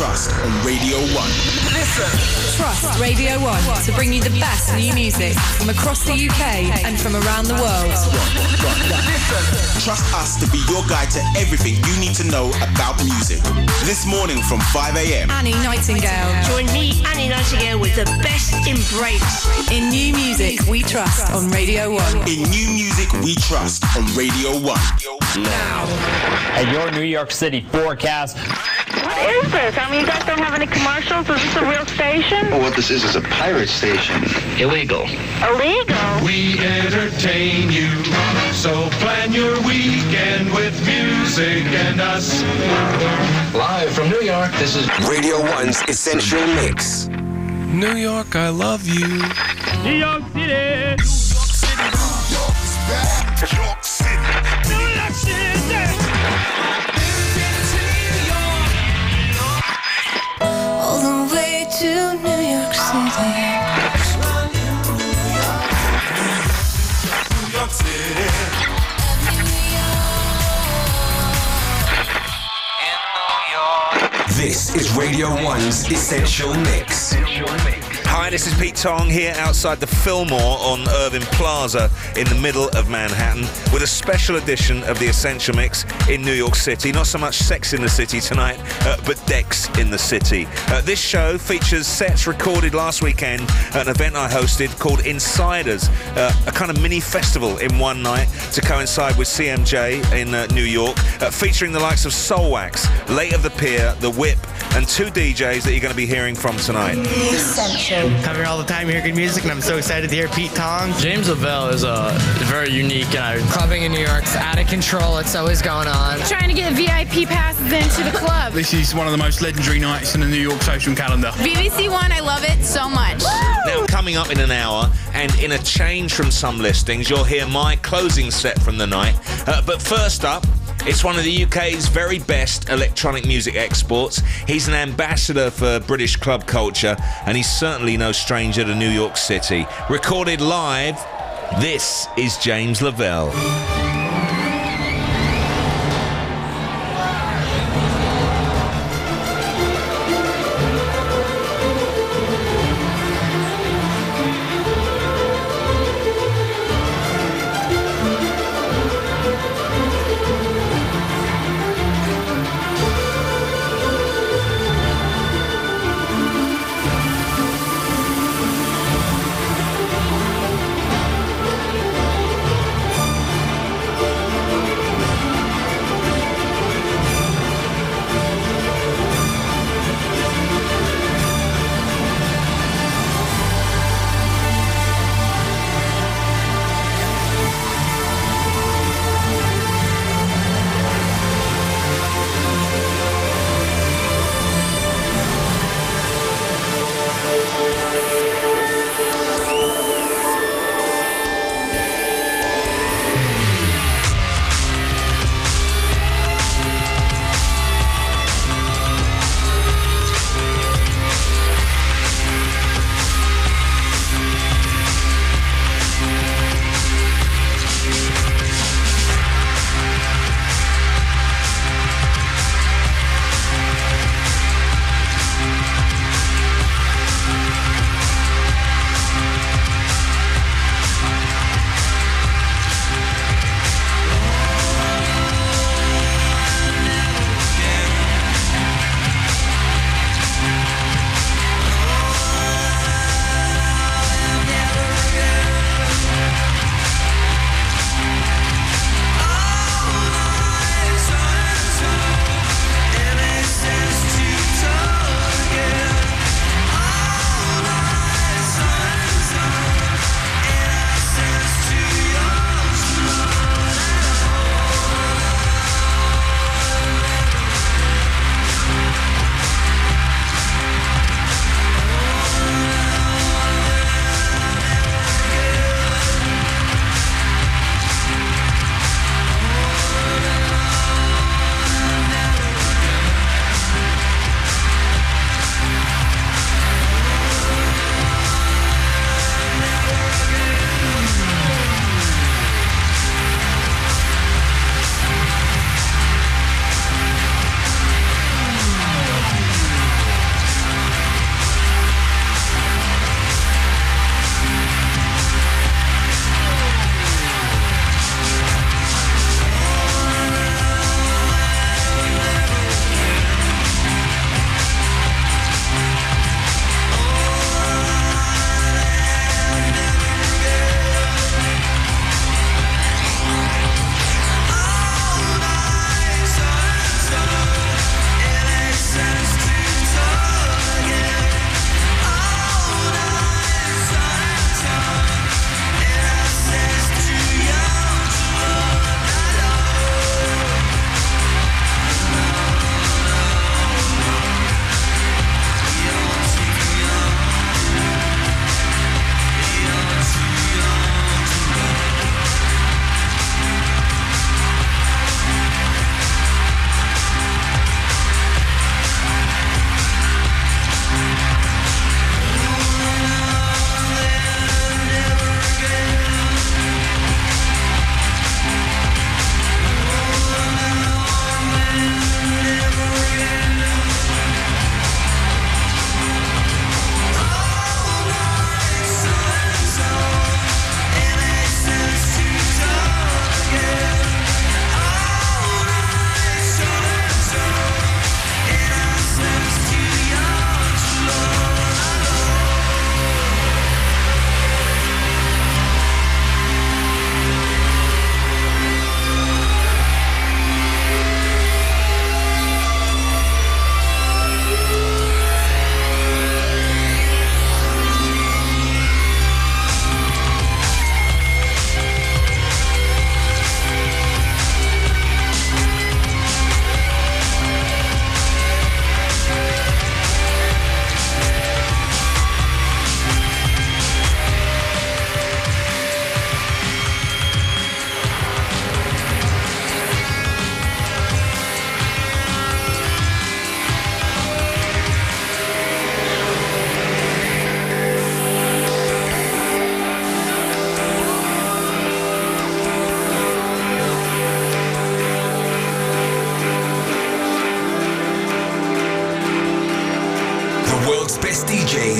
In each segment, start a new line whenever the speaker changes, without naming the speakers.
trust on Radio 1.
Listen. Trust Radio 1 to bring you the best new music from across the UK and from around the world.
Trust us to be your guide to everything you need to know about music. This morning from 5 a.m.
Annie Nightingale.
Join me, Annie Nightingale, with the best in breaks.
In new music we trust on Radio 1.
In new music we trust on Radio 1.
Now. At your New York City forecast.
What is this? I mean, you guys don't have any commercials? Is this a real station?
Well, what this is is a pirate station.
Illegal.
Illegal?
We entertain you, so plan your weekend with music and us.
Live from New York, this is
Radio 1's Essential Mix.
New York, I love you.
New York City.
New York City.
New
This is Radio 1's Essential Mix.
Hi, this is Pete Tong here outside the Fillmore on Irving Plaza in the middle of Manhattan with a special edition of the Essential Mix in New York City. Not so much sex in the city tonight, uh, but decks in the city. Uh, this show features sets recorded last weekend at an event I hosted called Insiders, uh, a kind of mini festival in one night to coincide with CMJ in uh, New York, uh, featuring the likes of Soulwax, Late of the Pier, The Whip, and two DJs that you're going to be hearing from tonight.
Essential.
Come here all the time, hear good music, and I'm so excited to hear Pete Tong.
James Lavelle is uh, very unique, and I
clubbing in New York's out of control. It's always going on.
Trying to get VIP passes into the club.
This is one of the most legendary nights in the New York social calendar.
BBC One, I love it so much.
Now, coming up in an hour, and in a change from some listings, you'll hear my closing set from the night. Uh, but first up, it's one of the UK's very best electronic music exports. He's an ambassador for British club culture, and he's certainly no stranger to New York City. Recorded live, this is James Lavelle.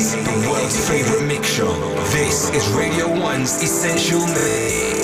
The world's favorite mixture. This is Radio 1's Essential Mix.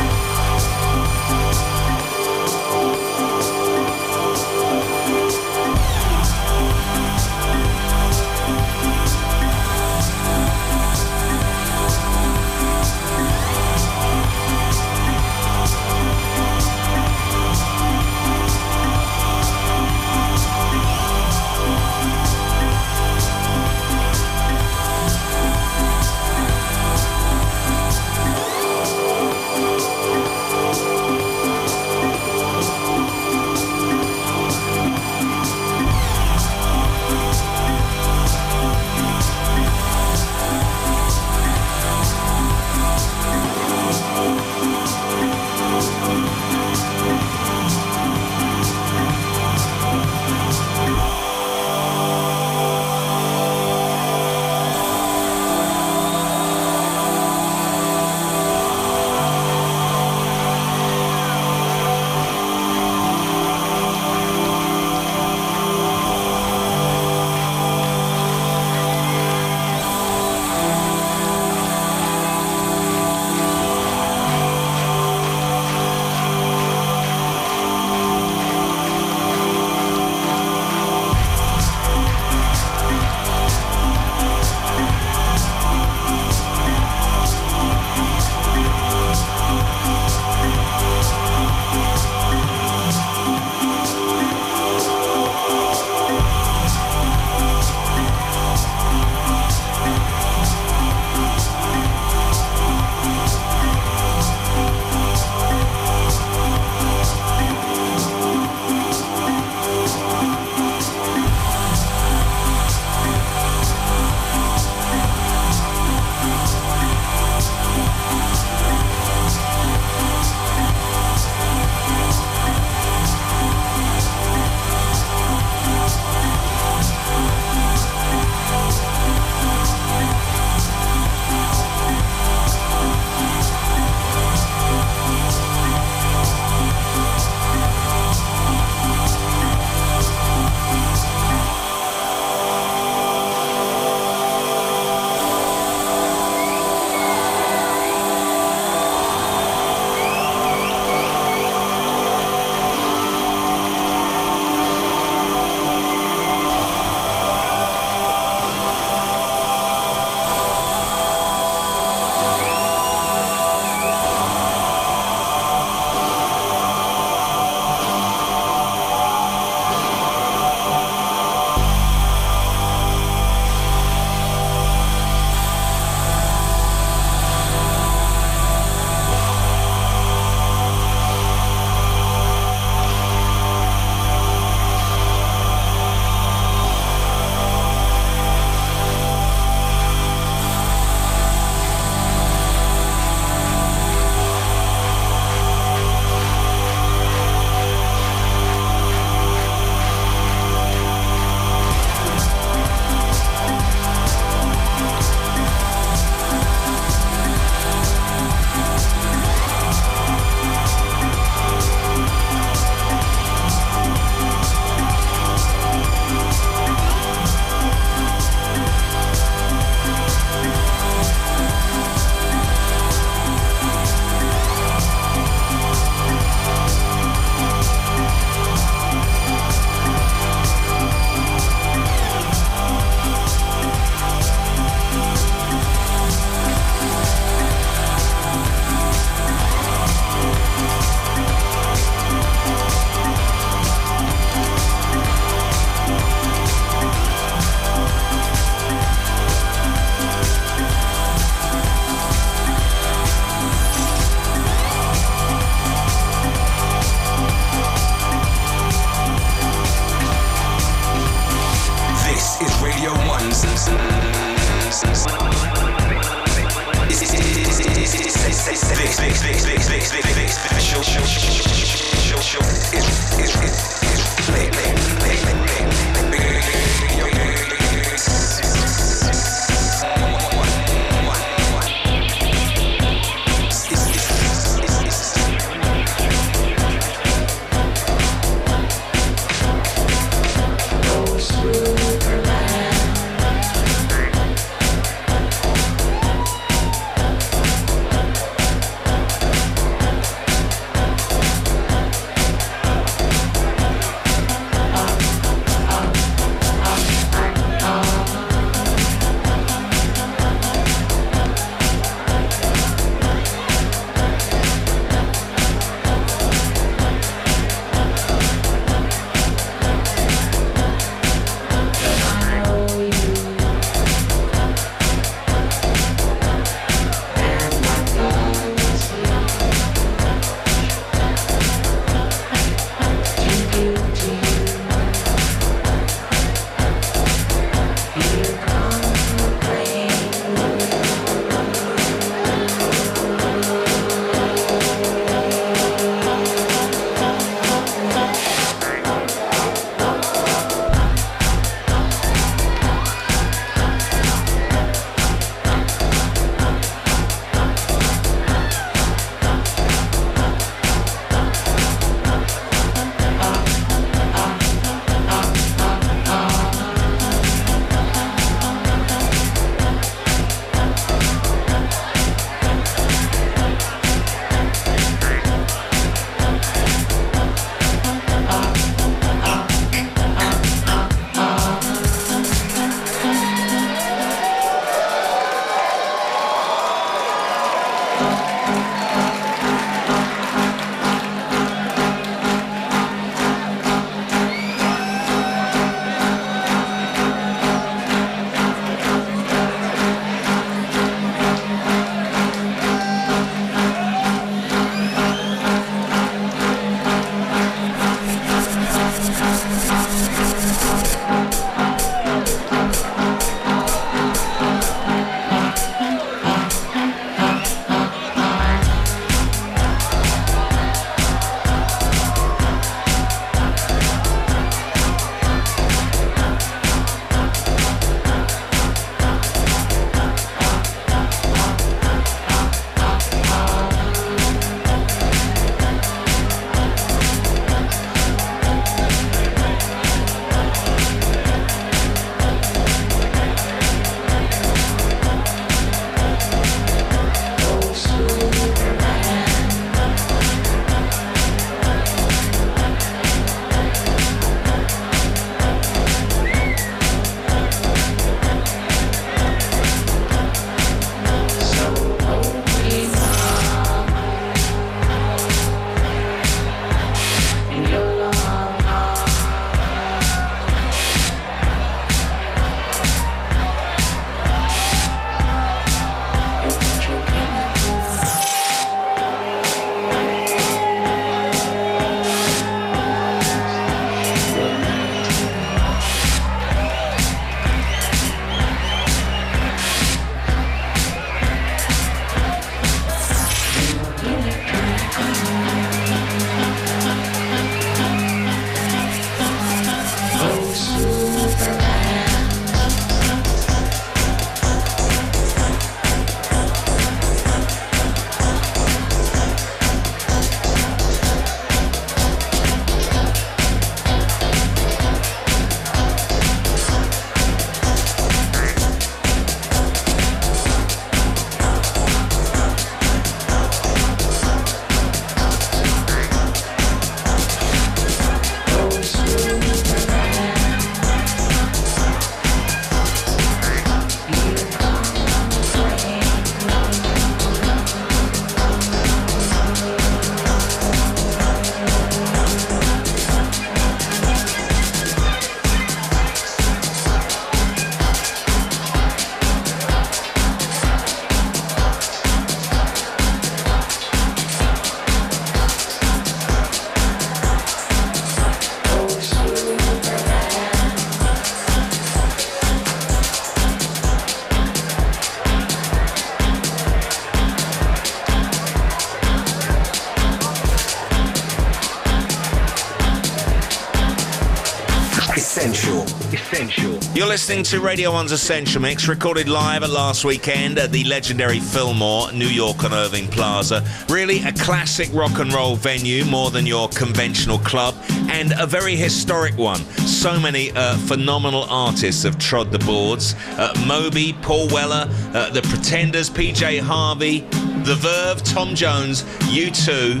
Listening to Radio 1's Essential Mix, recorded live at last weekend at the legendary Fillmore, New York on Irving Plaza. Really a classic rock and roll venue, more than your conventional club, and a very historic one. So many uh, phenomenal artists have trod the boards. Uh, Moby, Paul Weller, uh, The Pretenders, PJ Harvey, The Verve, Tom Jones, U2,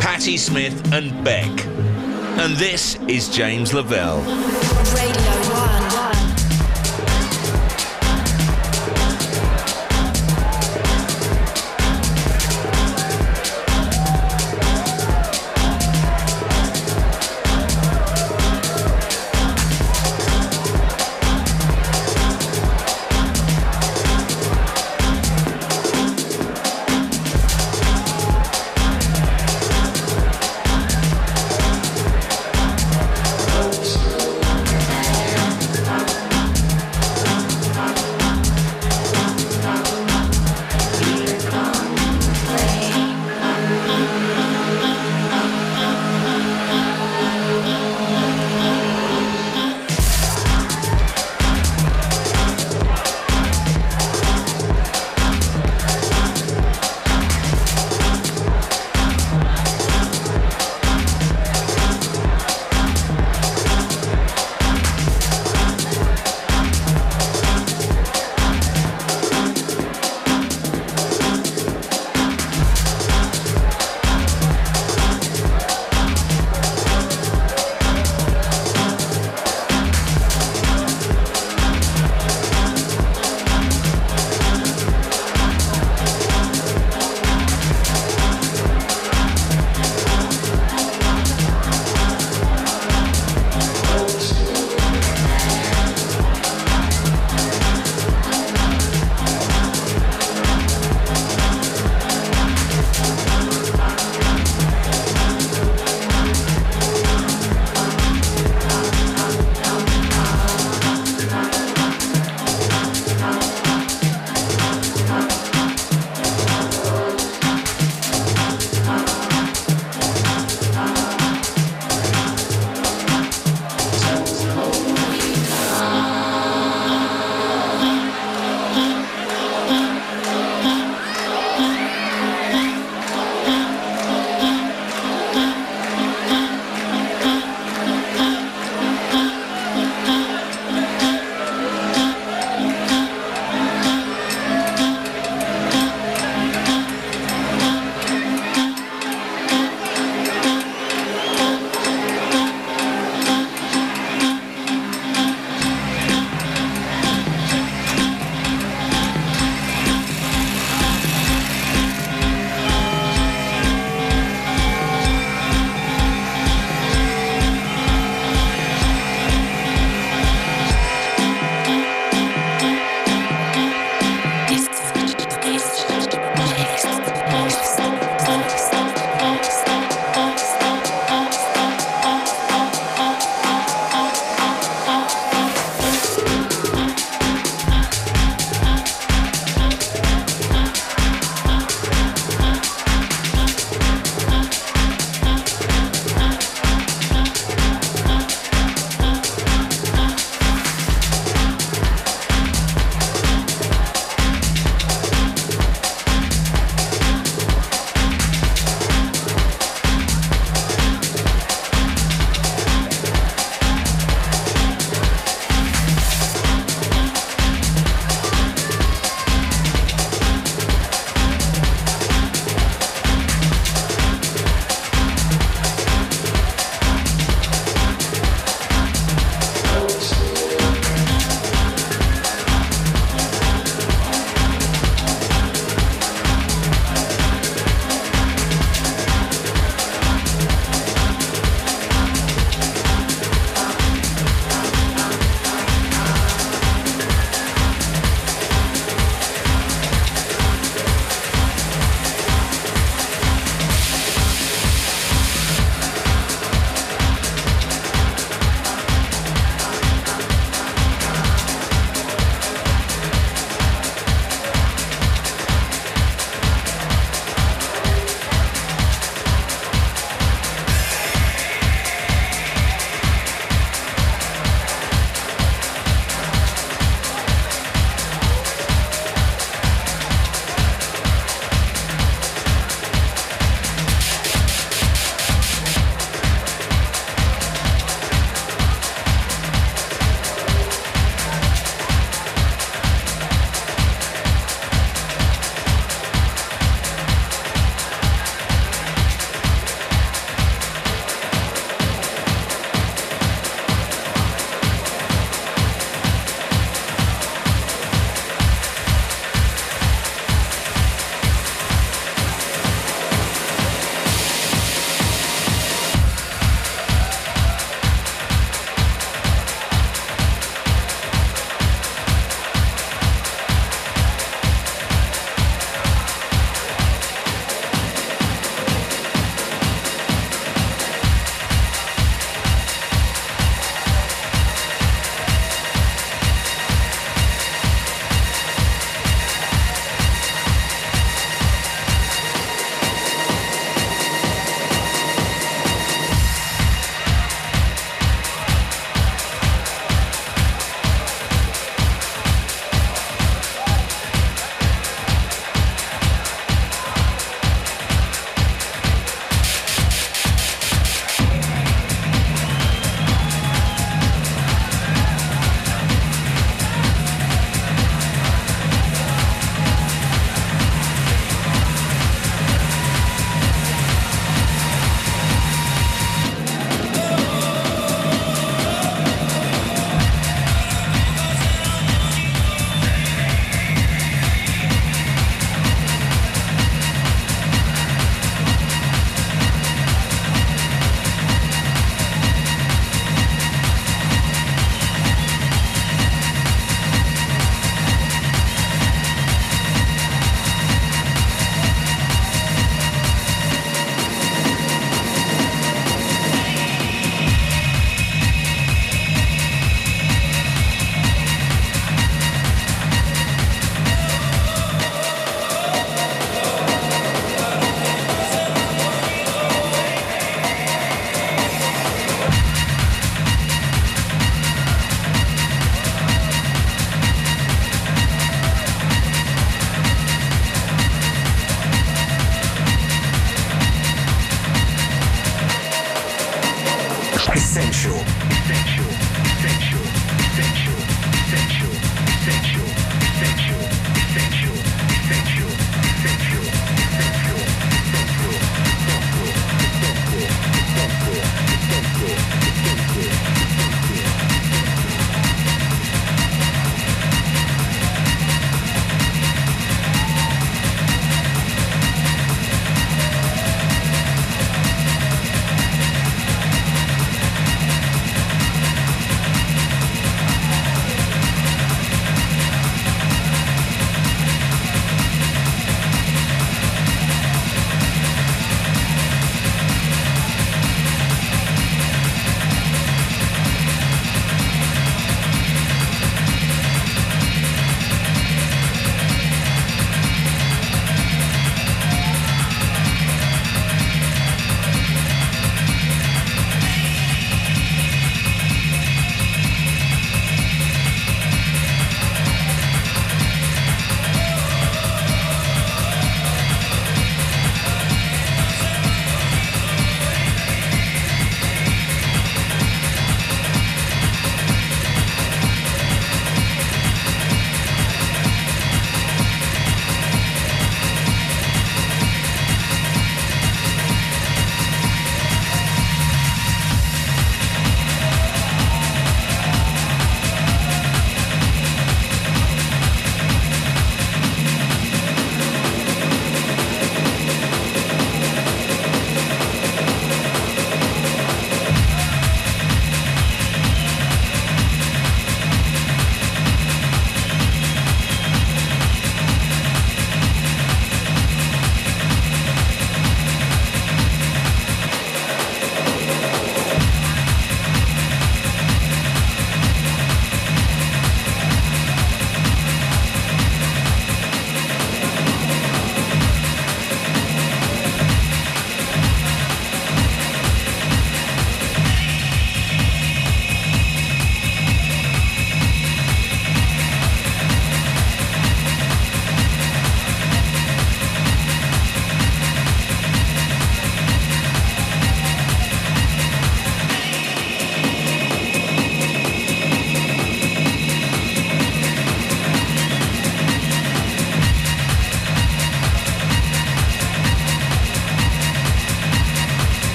Patti Smith, and Beck. And this is James Lavelle.
Radio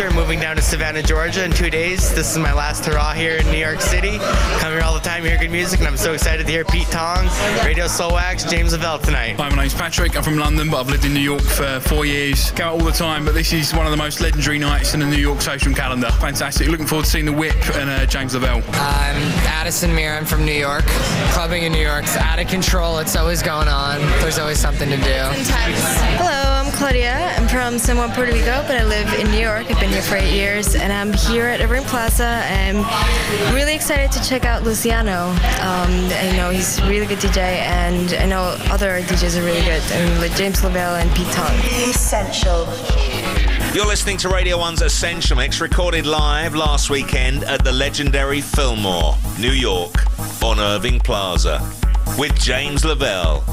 Keene, New moving down to Savannah, Georgia in two days. This is my last hurrah here in New York City. Come here all the time, hear good music, and I'm so excited to hear Pete Tong, Radio Soulwax, James Lavelle tonight.
Hi, my name's Patrick. I'm from London, but I've lived in New York for four years. Go out all the time, but this is one of the most legendary nights in the New York social calendar. Fantastic. Looking forward to seeing The Whip and uh, James Lavelle.
I'm Addison Mir. I'm from New York. Clubbing in New York's out of control. It's always going on. There's always something to do.
Hello, I'm Claudia. I'm from San Juan, Puerto Rico, but I live in New York. I've been here for eight years, and I'm here at Irving Plaza. I'm really excited to check out Luciano. Um, I know he's a really good DJ, and I know other DJs are really good. I mean, like James Lavelle and Pete Tong.
Essential.
You're listening to Radio 1's Essential Mix, recorded live last weekend at the legendary Fillmore, New York, on Irving Plaza, with James Lavelle.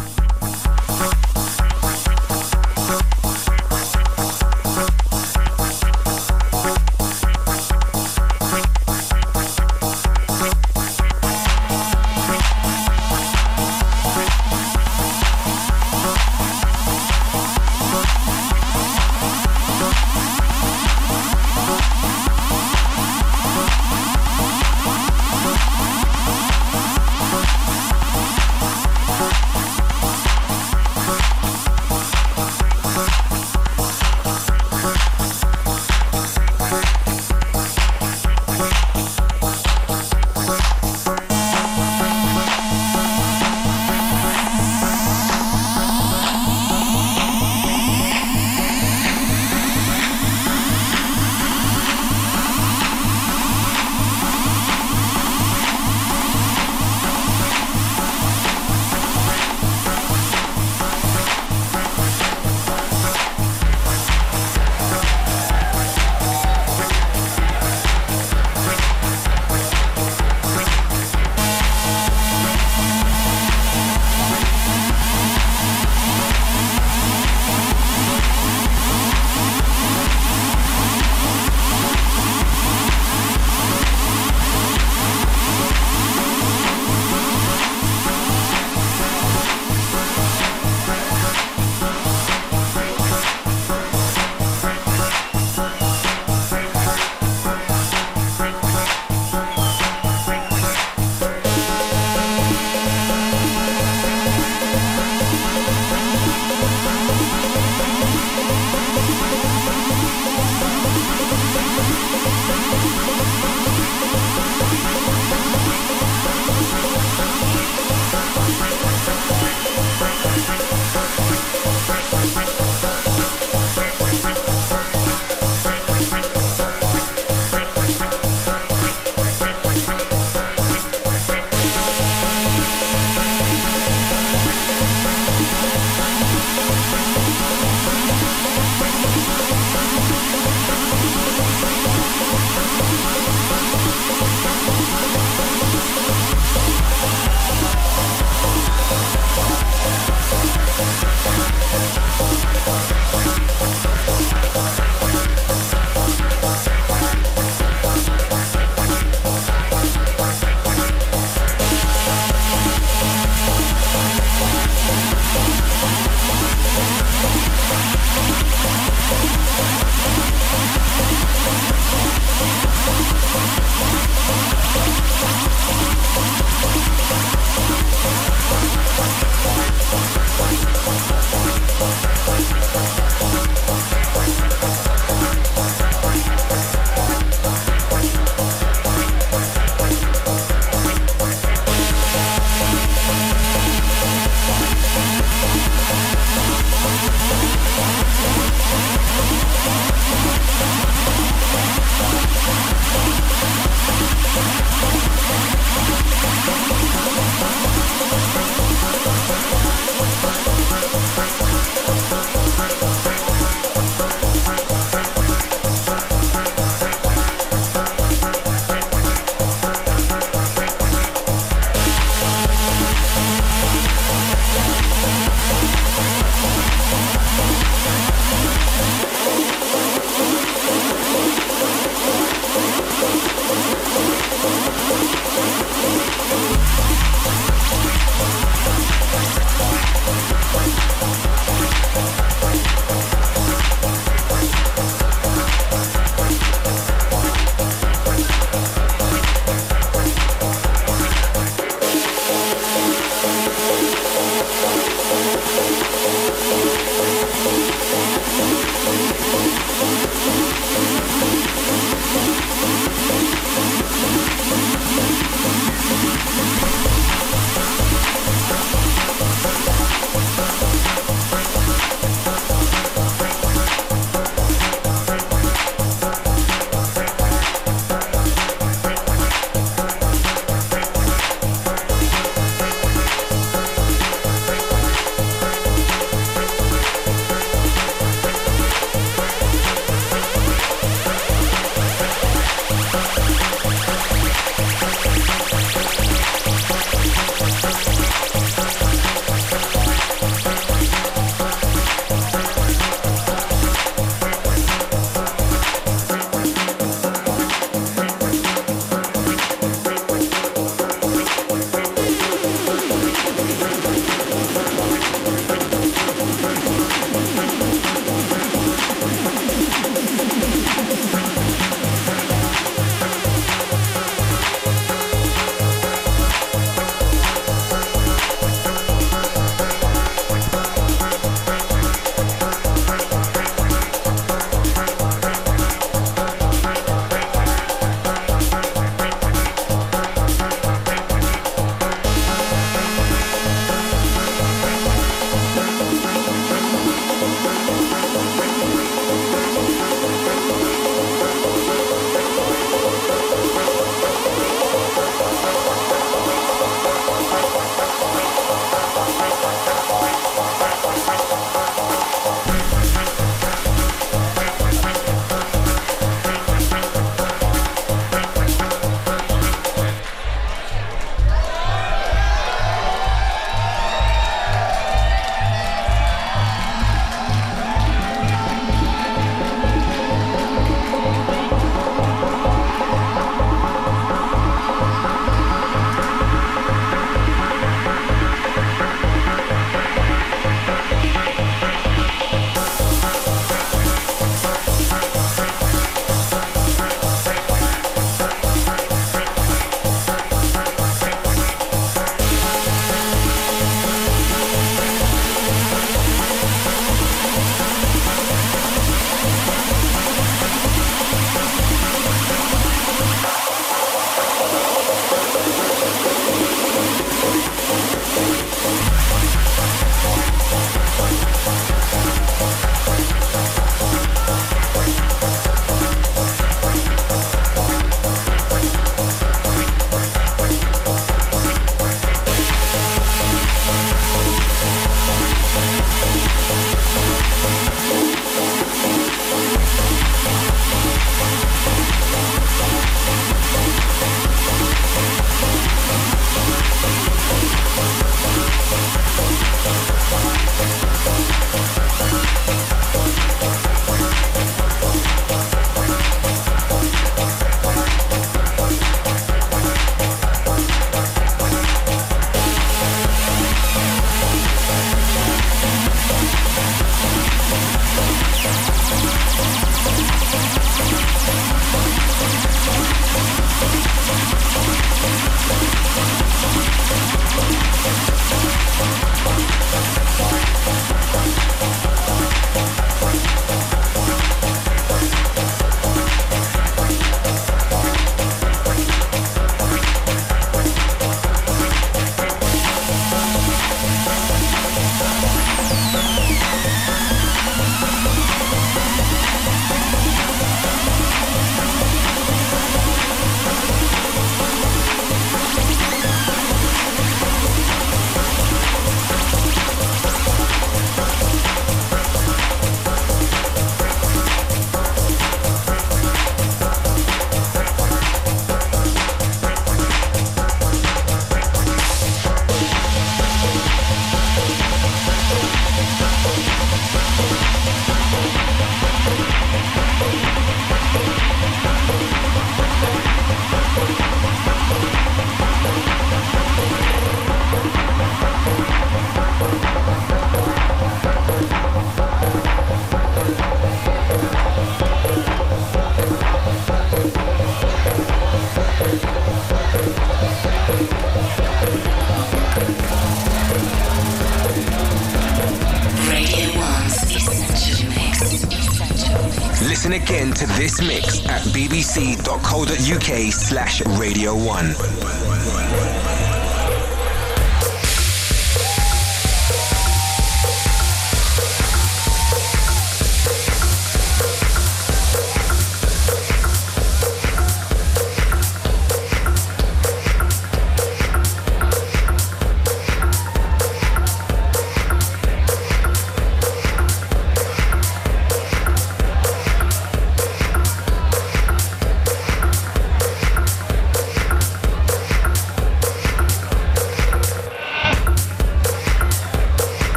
To this mix at bbc.co.uk slash Radio 1.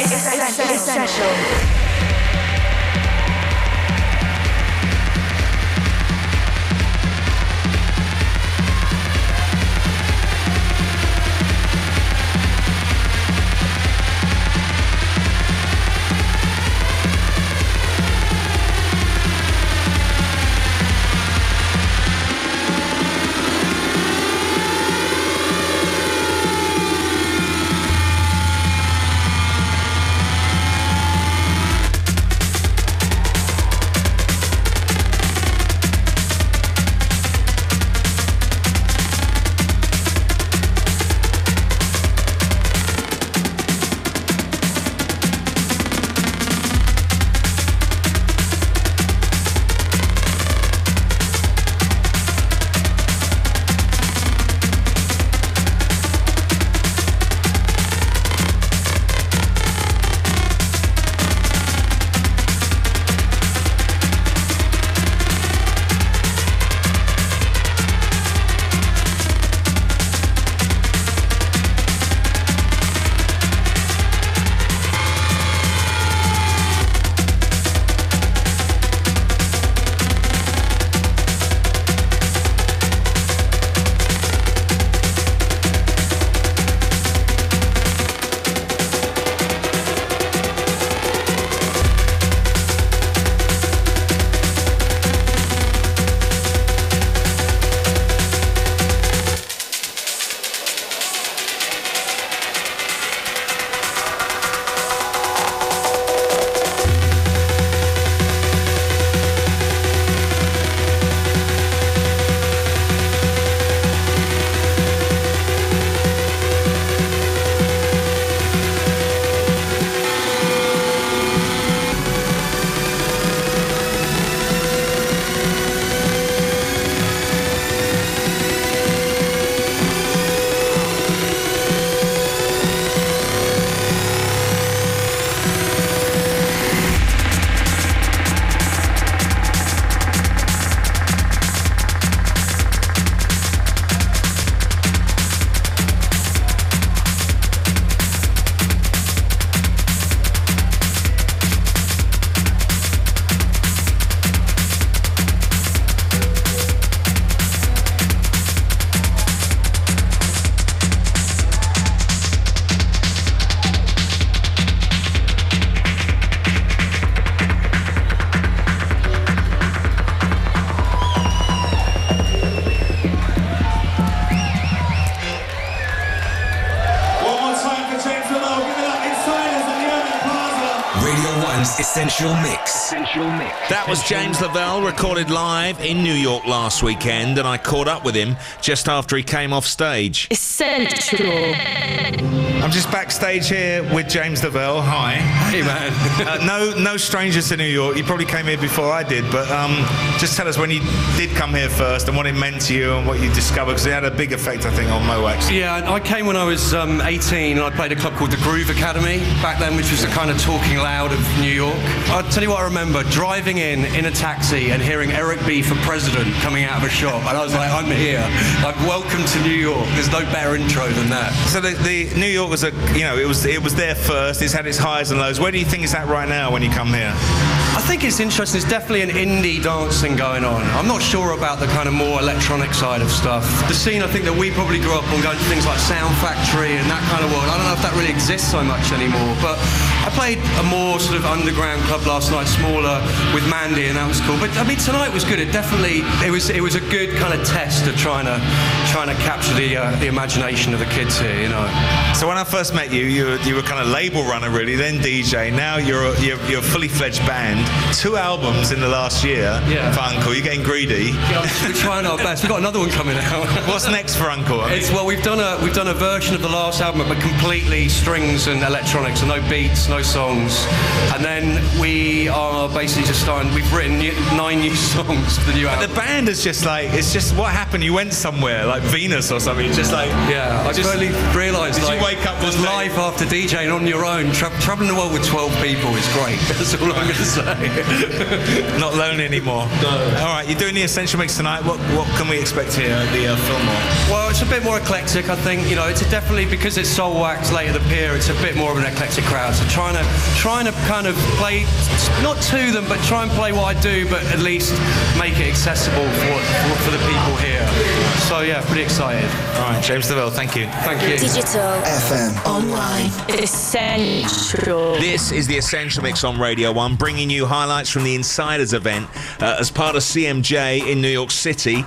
Essential.
Lavelle, recorded live in New York last weekend, and I caught up with him just after he came off stage.
Essential.
I'm just backstage here with James Lavelle. Hi.
Hey, man.
uh, no, no strangers to New York. You probably came here before I did, but um, just tell us when you did come here first and what it meant to you and what you discovered, because it had a big effect, I think, on Mo' Wax.
Yeah, I came when I was um, 18 and I played a club called the Groove Academy back then, which was the kind of talking loud of New York. I'll tell you what I remember driving in in a taxi and hearing Eric B for president coming out of a shop, and I was like, I'm here. Like, welcome to New York. There's no better intro than that.
So the, the New York was a, you know, it was it was there first. It's had its highs and lows. Where do you think it's at right now when you come here?
I think it's interesting. There's definitely an indie dancing going on. I'm not sure about the kind of more electronic side of stuff. The scene I think that we probably grew up on going to things like Sound Factory and that kind of world. I don't know if that really exists so much anymore. But I played a more sort of underground club last night, smaller, with Mandy, and that was cool. But I mean, tonight was good. It definitely it was it was a good kind of test of trying to trying to capture the uh, the imagination of the kids here. You know.
So when I first met you, you were, you were kind of label runner really, then DJ. Now you're you're, you're a fully fledged band. Two albums in the last year
Yeah.
for UNKLE. You're getting greedy.
We're trying our best. We've got another one coming out.
What's next for UNKLE? I mean-
It's well, we've done a we've done a version of the last album, but completely strings and electronics, so no beats, no songs. And then we are basically just starting. We've written new, nine new songs for the new album.
The band is just like it's just what happened. You went somewhere like Venus or something. It's Just like
Yeah, I
just-
totally realised.
Did
like,
you wake up
just life after DJing on your own, tra- traveling the world with 12 people is great. That's all I'm going to say.
Not lonely anymore. No. All right, you're doing the Essential Mix tonight. What what can we expect here at the uh, Fillmore?
Well, it's a bit more eclectic, I think. You know, it's a definitely because it's Soulwax late at the pier. It's a bit more of an eclectic crowd. So trying to trying to kind of play not to them, but try and play what I do, but at least make it accessible for for, for the people here. So yeah, pretty excited.
All right, James Lavelle, thank you.
Thank you.
Digital.
FM.
Online.
Essential.
This is the Essential Mix on Radio 1, bringing you highlights from the Insiders event uh, as part of CMJ in New York City.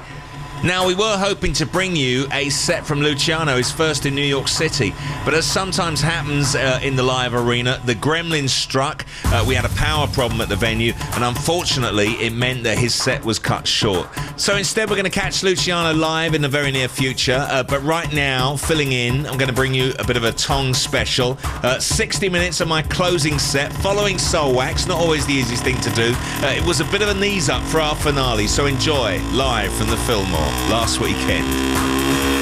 Now, we were hoping to bring you a set from Luciano, his first in New York City. But as sometimes happens uh, in the live arena, the gremlins struck. Uh, we had a power problem at the venue, and unfortunately, it meant that his set was cut short. So instead, we're going to catch Luciano live in the very near future. Uh, but right now, filling in, I'm going to bring you a bit of a Tong special. Uh, 60 minutes of my closing set, following Soulwax. Not always the easiest thing to do. Uh, it was a bit of a knees up for our finale, so enjoy live from the Fillmore last weekend.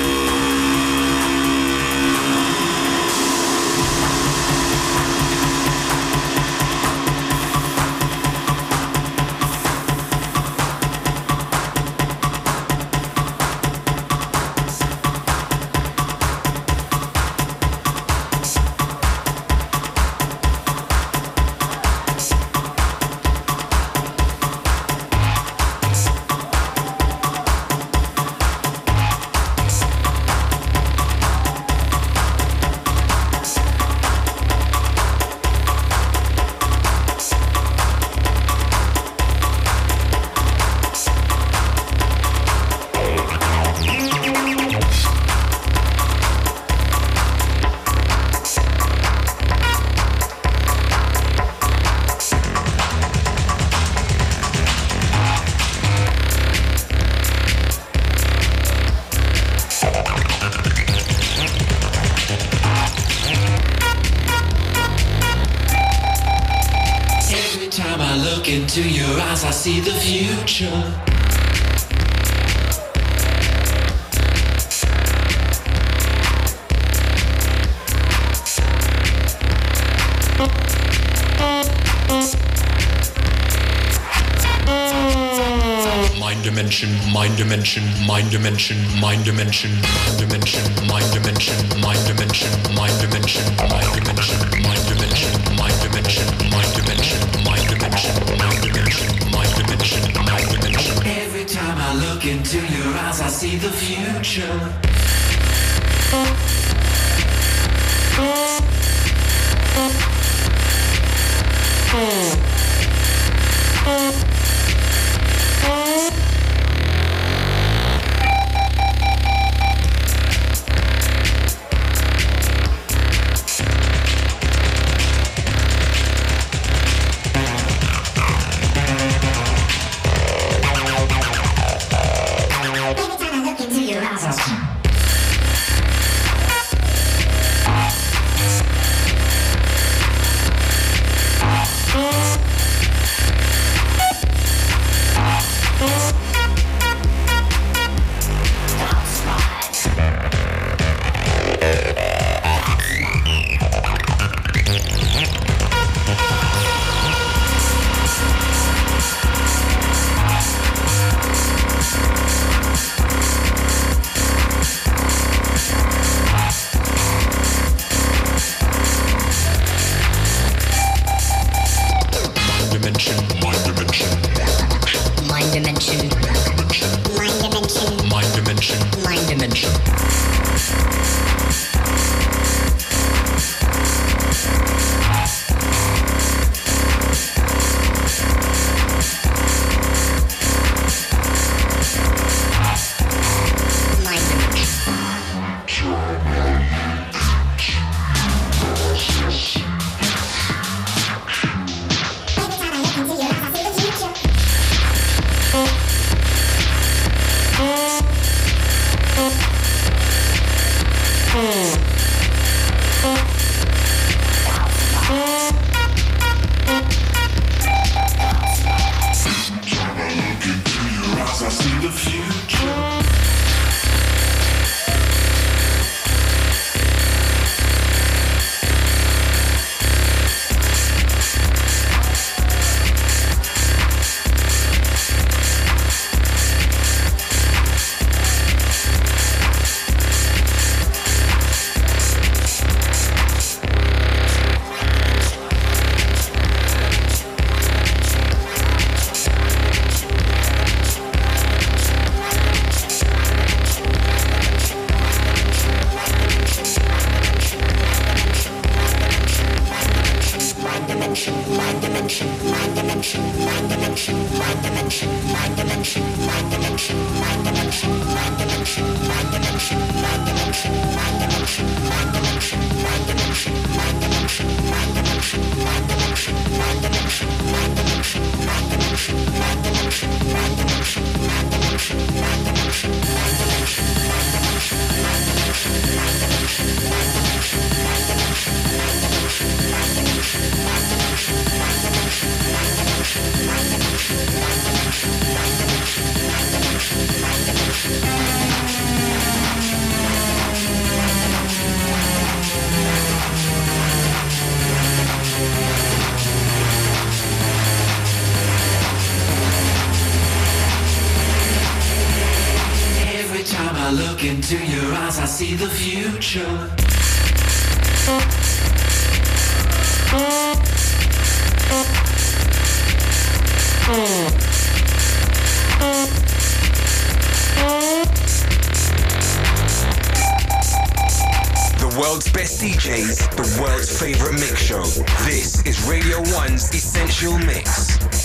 Dimension, mind dimension, mind dimension, mind dimension, mind dimension, mind dimension, mind dimension, mind dimension, mind dimension, mind dimension, mind dimension, mind dimension, mind dimension, mind dimension, mind dimension.
Every time I look into your eyes, I see the future.
DJs, the world's favorite mix show. This is Radio 1's Essential Mix.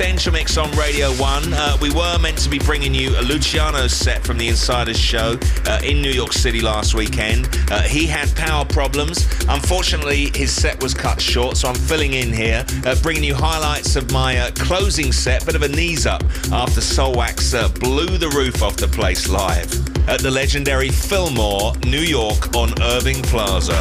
Essential Mix on Radio 1. Uh, we were meant to be bringing you a Luciano set from the Insiders show uh, in New York City last weekend. Uh, he had power problems. Unfortunately, his set was cut short, so I'm filling in here, uh, bringing you highlights of my uh, closing set. Bit of a knees up after Soulwax uh, blew the roof off the place live at the legendary Fillmore, New York on Irving Plaza.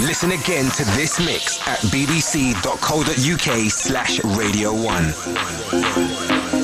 Listen again to this mix at bbc.co.uk slash radio
one.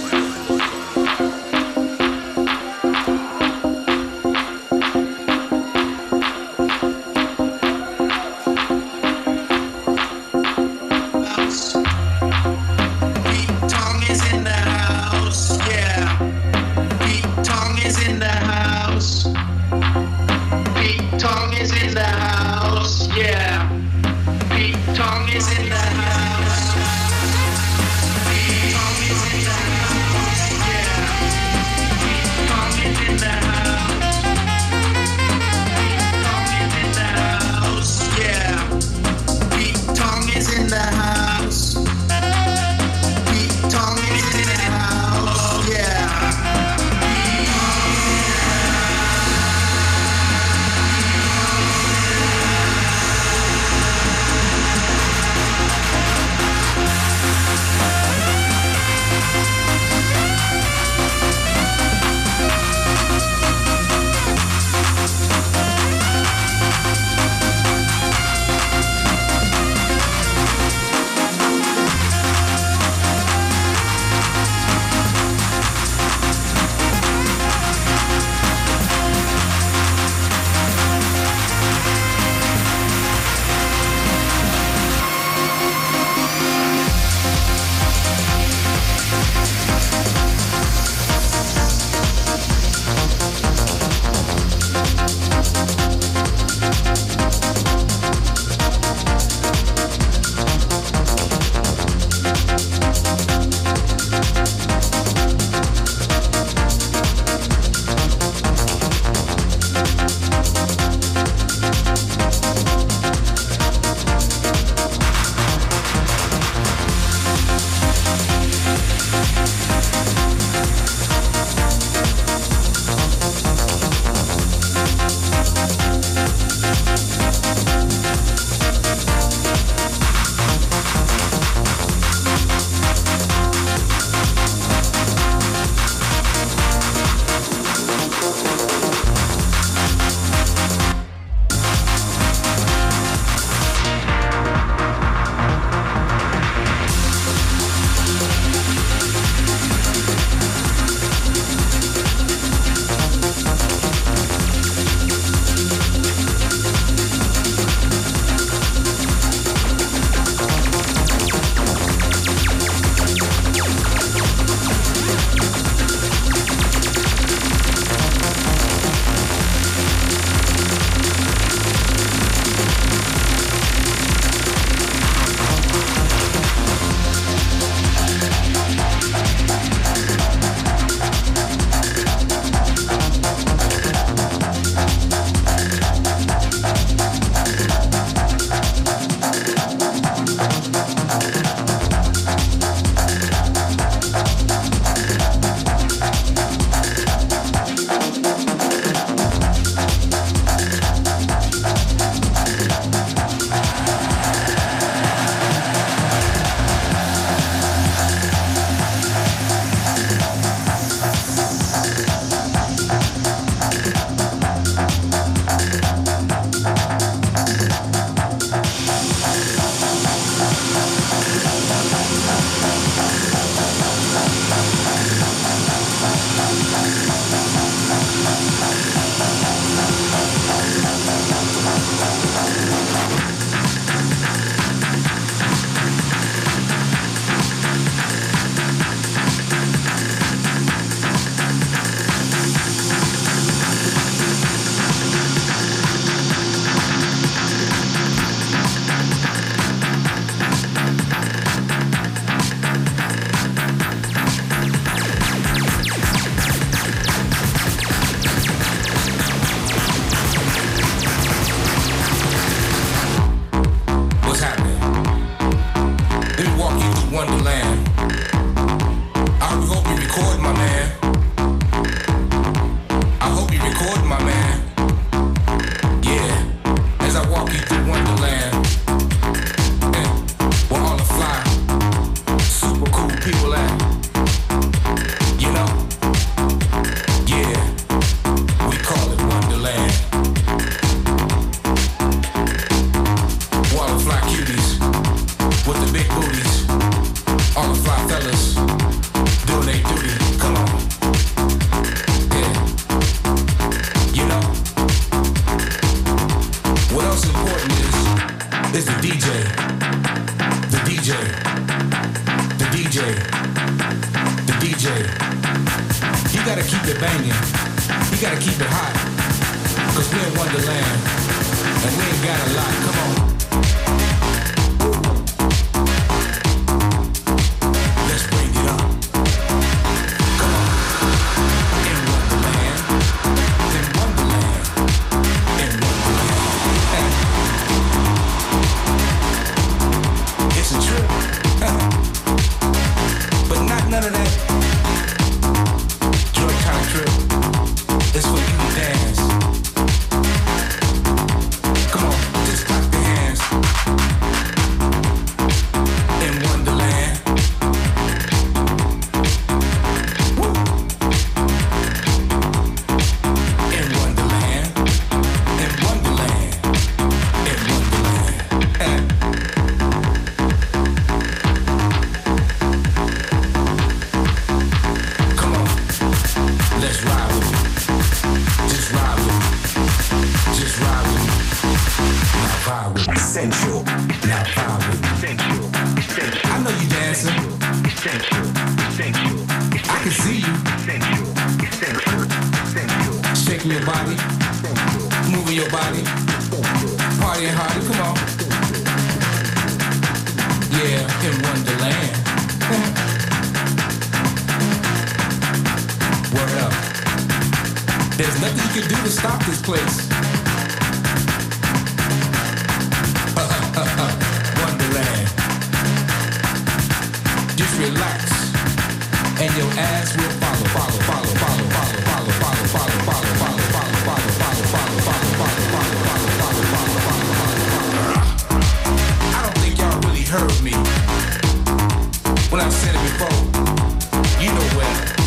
phone. You know where.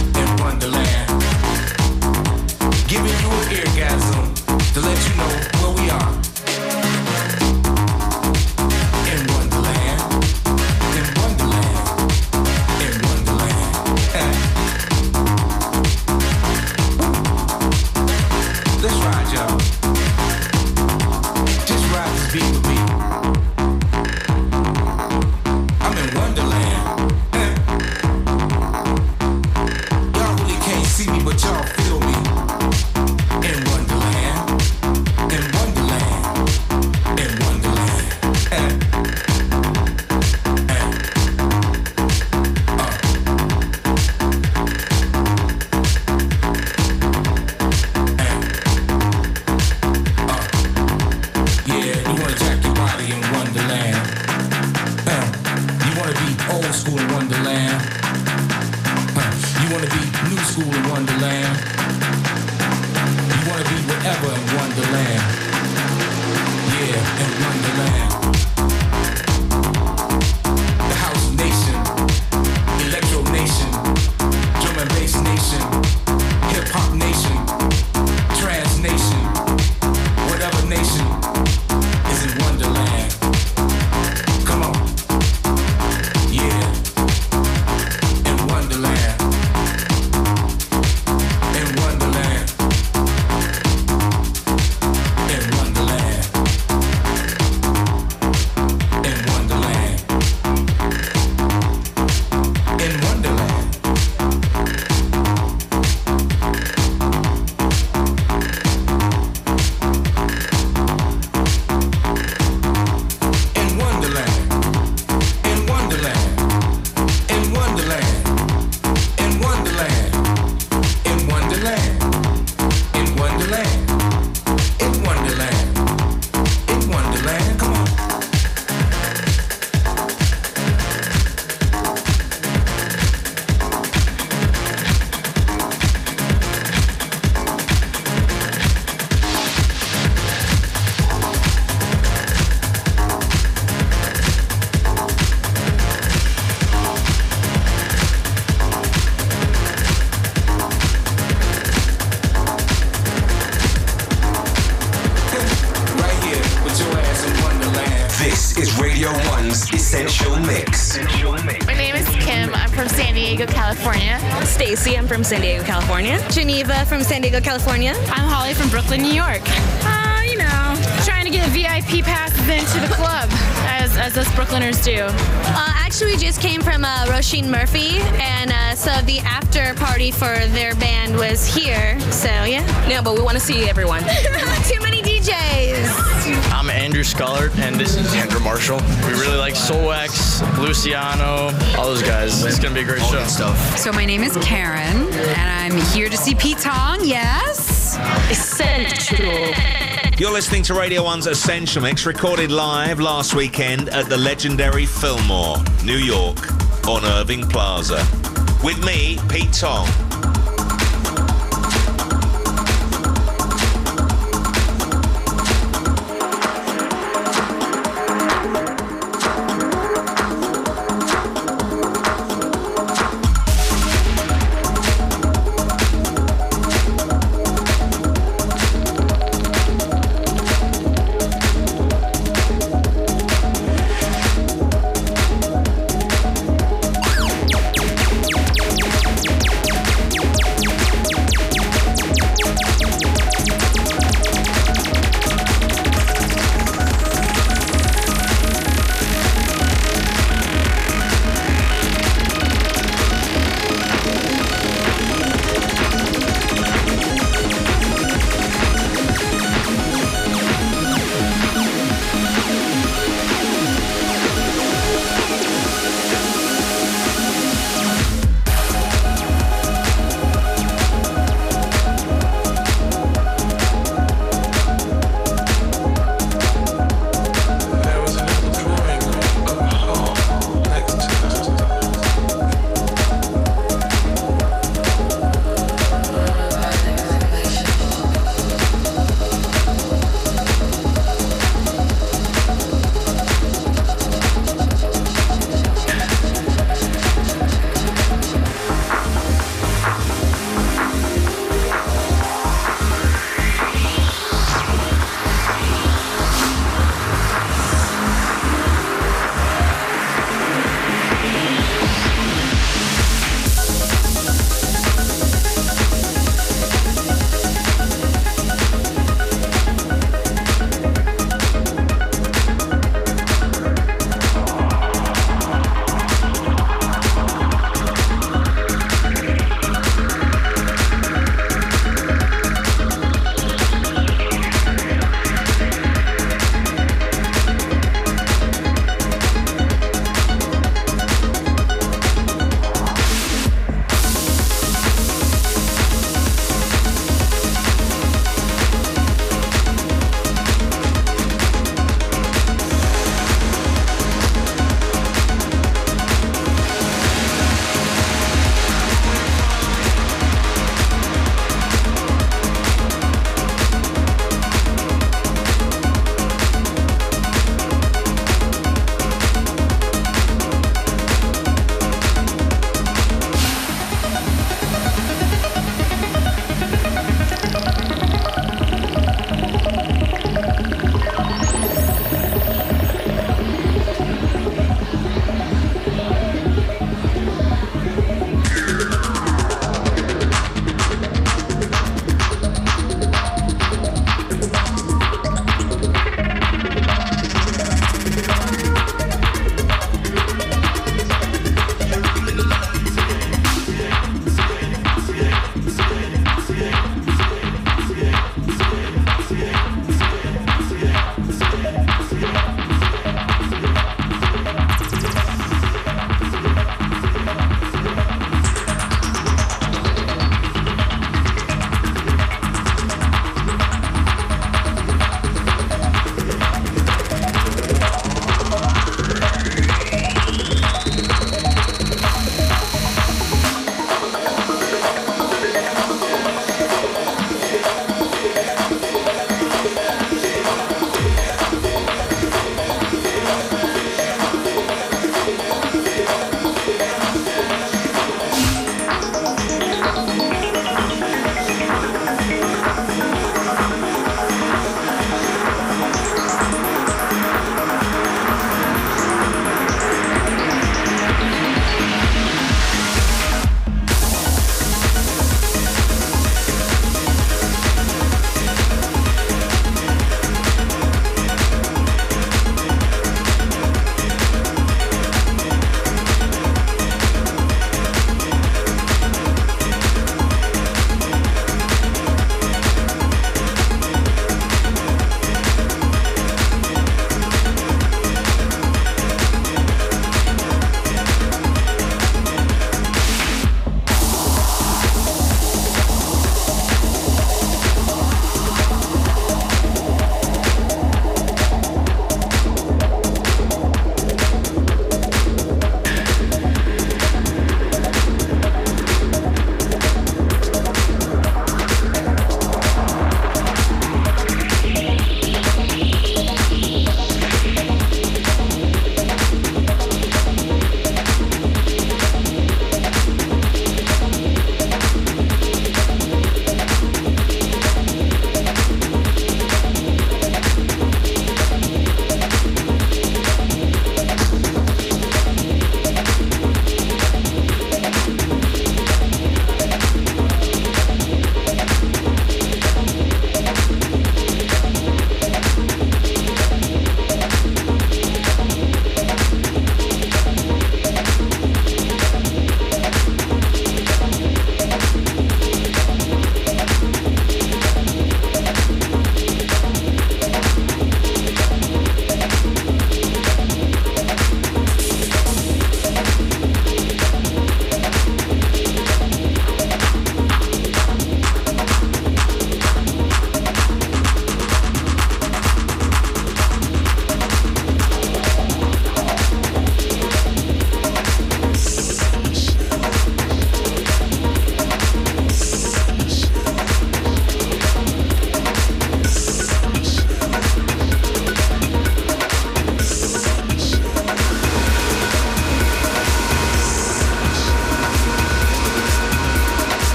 From San Diego, California.
Geneva from San Diego, California.
I'm Holly from Brooklyn, New York.
Uh, you
you know, trying to get a VIP passes into the club, as, as us Brooklyners do.
Uh, actually, we just came from uh, Roisin Murphy, and uh, so the after party for their band was here. So yeah.
No, but we want to see everyone.
Andrew Scullard, and this is Andrew Marshall. We really like Soulwax, Luciano, all those guys. It's gonna be a great show. Stuff.
So my name is Karen, and I'm here to see Pete Tong. Yes.
Essential.
You're listening to Radio 1's Essential Mix, recorded live last weekend at the legendary Fillmore, New York, on Irving Plaza. With me, Pete Tong.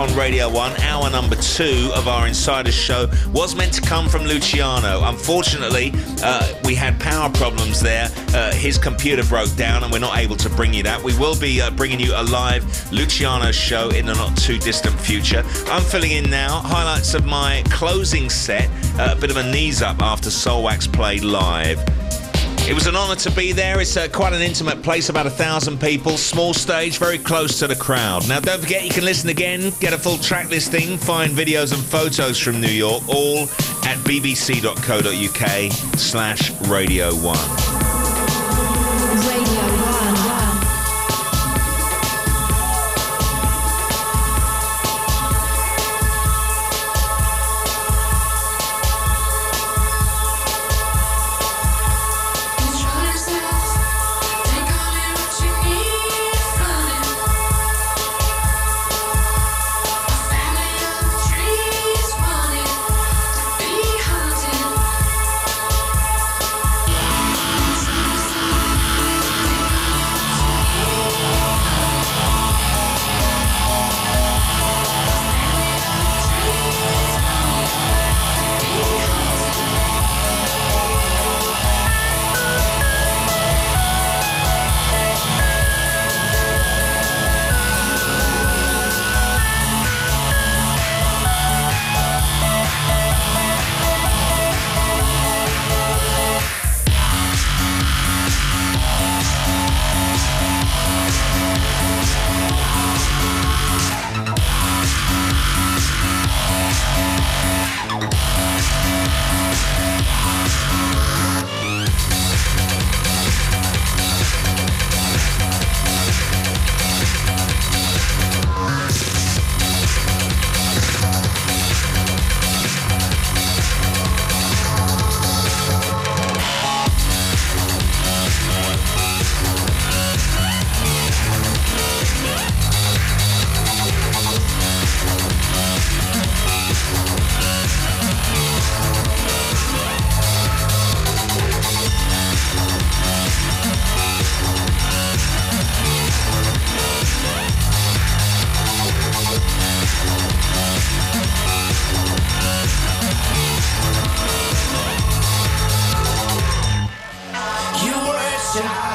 On Radio 1. Hour number two of our Insiders show was meant to come from Luciano. Unfortunately, uh, we had power problems there. Uh, his computer broke down and we're not able to bring you that. We will be uh, bringing you a live Luciano show in the not too distant future. I'm filling in now. Highlights of my closing set. Uh, a bit of a knees up after Soulwax played live. It was an honour to be there. It's uh, quite an intimate place, about a thousand people, small stage, very close to the crowd. Now, don't forget you can listen again, get a full track listing, find videos and photos from New York, all at bbc.co.uk slash Radio 1. Yeah.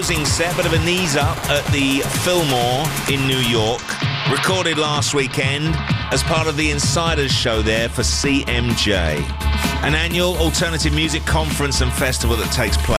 Closing set, bit of a knees up at the Fillmore in New York. Recorded last weekend as part of the Insiders show there for CMJ, an annual alternative music conference and festival that takes place.